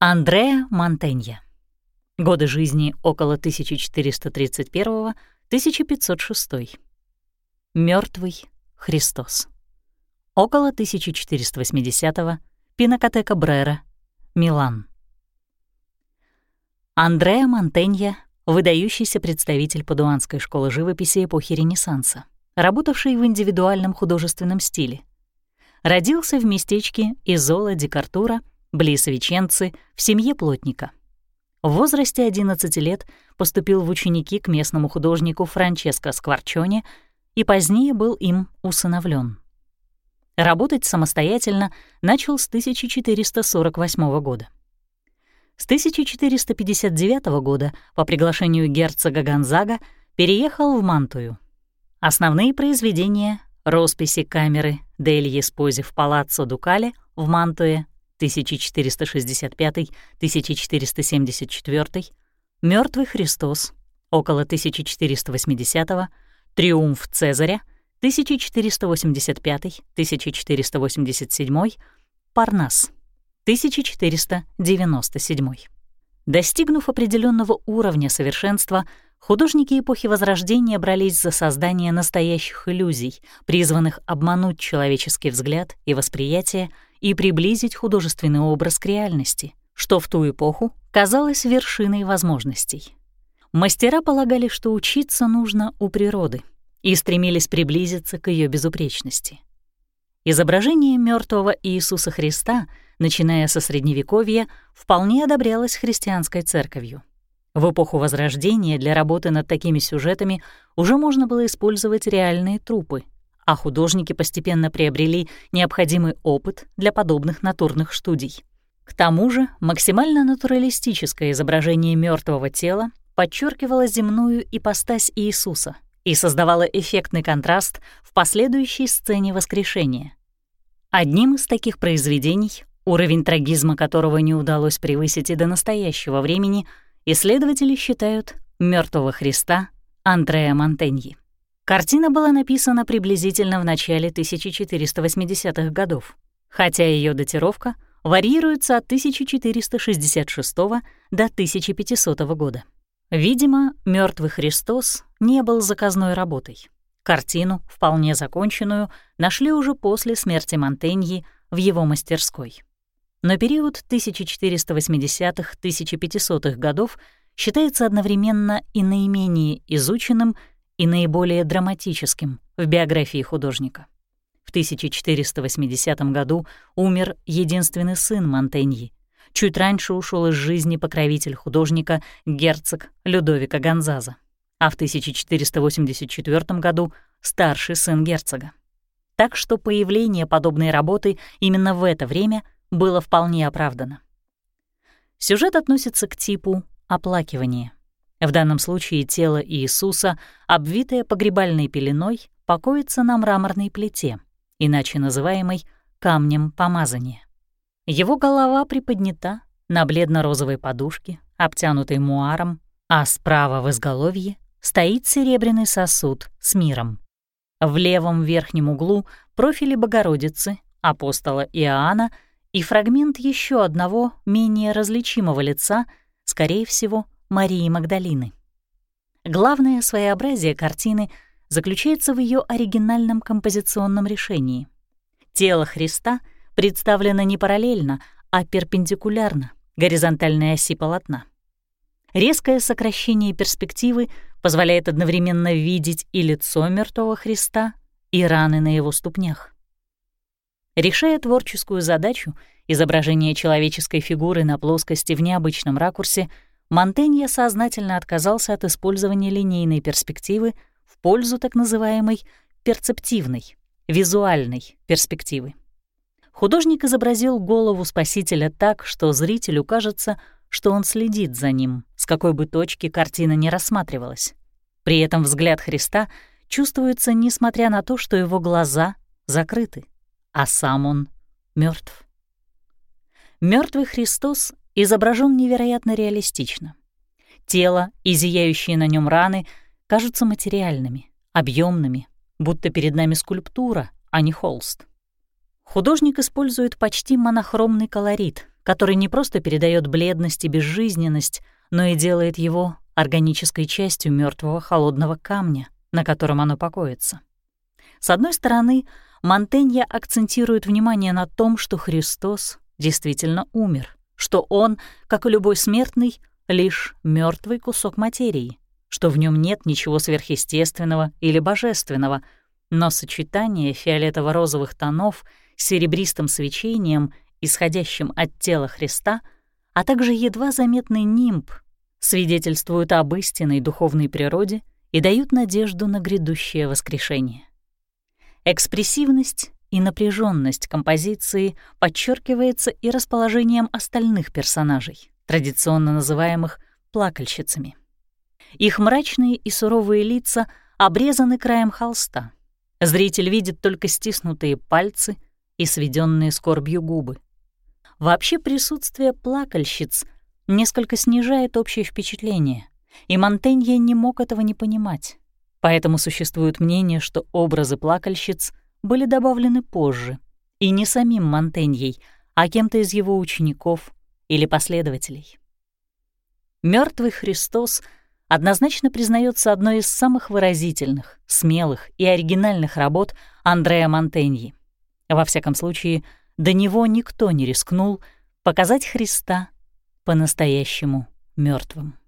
Андреа Монтенья. Годы жизни около 1431-1506. Мертвый Христос. Около 1480-го. Пинакотека Брера. Милан. Андреа Монтенья — выдающийся представитель падуанской школы живописи эпохи Ренессанса, работавший в индивидуальном художественном стиле. Родился в местечке Изола ди Картура — близ Веченцы, в семье плотника. В возрасте 11 лет поступил в ученики к местному художнику Франческо Скворчоне и позднее был им усыновлен. Работать самостоятельно начал с 1448 года. С 1459 года по приглашению герцога Гонзага переехал в Мантую. Основные произведения — росписи камеры Дельи Спози в Палаццо Дукале в Мантуе 1474-1474, Мертвый Христос, около 1480 Триумф Цезаря, 1485-1487, Парнас, 1497. Достигнув определенного уровня совершенства, художники эпохи Возрождения брались за создание настоящих иллюзий, призванных обмануть человеческий взгляд и восприятие и приблизить художественный образ к реальности, что в ту эпоху казалось вершиной возможностей. Мастера полагали, что учиться нужно у природы, и стремились приблизиться к ее безупречности. Изображение мертвого Иисуса Христа, начиная со Средневековья, вполне одобрялось христианской церковью. В эпоху Возрождения для работы над такими сюжетами уже можно было использовать реальные трупы, а художники постепенно приобрели необходимый опыт для подобных натурных студий. К тому же максимально натуралистическое изображение мертвого тела подчеркивало земную ипостась Иисуса и создавало эффектный контраст в последующей сцене воскрешения. Одним из таких произведений, уровень трагизма которого не удалось превысить и до настоящего времени, исследователи считают мертвого Христа» Андреа Монтеньи. Картина была написана приблизительно в начале 1480-х годов, хотя ее датировка варьируется от 1466 до 1500 года. Видимо, мертвый Христос не был заказной работой. Картину, вполне законченную, нашли уже после смерти Монтеньи в его мастерской. Но период 1480-1500-х годов считается одновременно и наименее изученным и наиболее драматическим в биографии художника. В 1480 году умер единственный сын Монтеньи. Чуть раньше ушел из жизни покровитель художника герцог Людовика Гонзаза, а в 1484 году старший сын герцога. Так что появление подобной работы именно в это время было вполне оправдано. Сюжет относится к типу оплакивания. В данном случае тело Иисуса, обвитое погребальной пеленой, покоится на мраморной плите, иначе называемой камнем помазания. Его голова приподнята на бледно-розовой подушке, обтянутой муаром, а справа в изголовье стоит серебряный сосуд с миром. В левом верхнем углу профили Богородицы, апостола Иоанна и фрагмент еще одного менее различимого лица, скорее всего, Марии Магдалины. Главное своеобразие картины заключается в ее оригинальном композиционном решении. Тело Христа представлено не параллельно, а перпендикулярно горизонтальной оси полотна. Резкое сокращение перспективы позволяет одновременно видеть и лицо мертвого Христа, и раны на его ступнях. Решая творческую задачу изображения человеческой фигуры на плоскости в необычном ракурсе — Монтенья сознательно отказался от использования линейной перспективы в пользу так называемой перцептивной, визуальной перспективы. Художник изобразил голову Спасителя так, что зрителю кажется, что он следит за ним, с какой бы точки картина не рассматривалась. При этом взгляд Христа чувствуется, несмотря на то, что его глаза закрыты, а сам он мертв. Мертвый Христос изображен невероятно реалистично. Тело и зияющие на нем раны кажутся материальными, объемными, будто перед нами скульптура, а не холст. Художник использует почти монохромный колорит, который не просто передает бледность и безжизненность, но и делает его органической частью мертвого холодного камня, на котором оно покоится. С одной стороны, Монтенья акцентирует внимание на том, что Христос действительно умер, что он, как и любой смертный, лишь мертвый кусок материи, что в нем нет ничего сверхъестественного или божественного, но сочетание фиолетово-розовых тонов с серебристым свечением, исходящим от тела Христа, а также едва заметный нимб, свидетельствуют об истинной духовной природе и дают надежду на грядущее воскрешение. Экспрессивность и напряженность композиции подчеркивается и расположением остальных персонажей, традиционно называемых плакальщицами. Их мрачные и суровые лица обрезаны краем холста. Зритель видит только стиснутые пальцы и сведенные скорбью губы. Вообще присутствие плакальщиц несколько снижает общее впечатление, и Монтенье не мог этого не понимать. Поэтому существует мнение, что образы плакальщиц были добавлены позже, и не самим Монтеньей, а кем-то из его учеников или последователей. Мертвый Христос однозначно признается одной из самых выразительных, смелых и оригинальных работ Андреа Монтеньи. Во всяком случае, до него никто не рискнул показать Христа по-настоящему мертвым.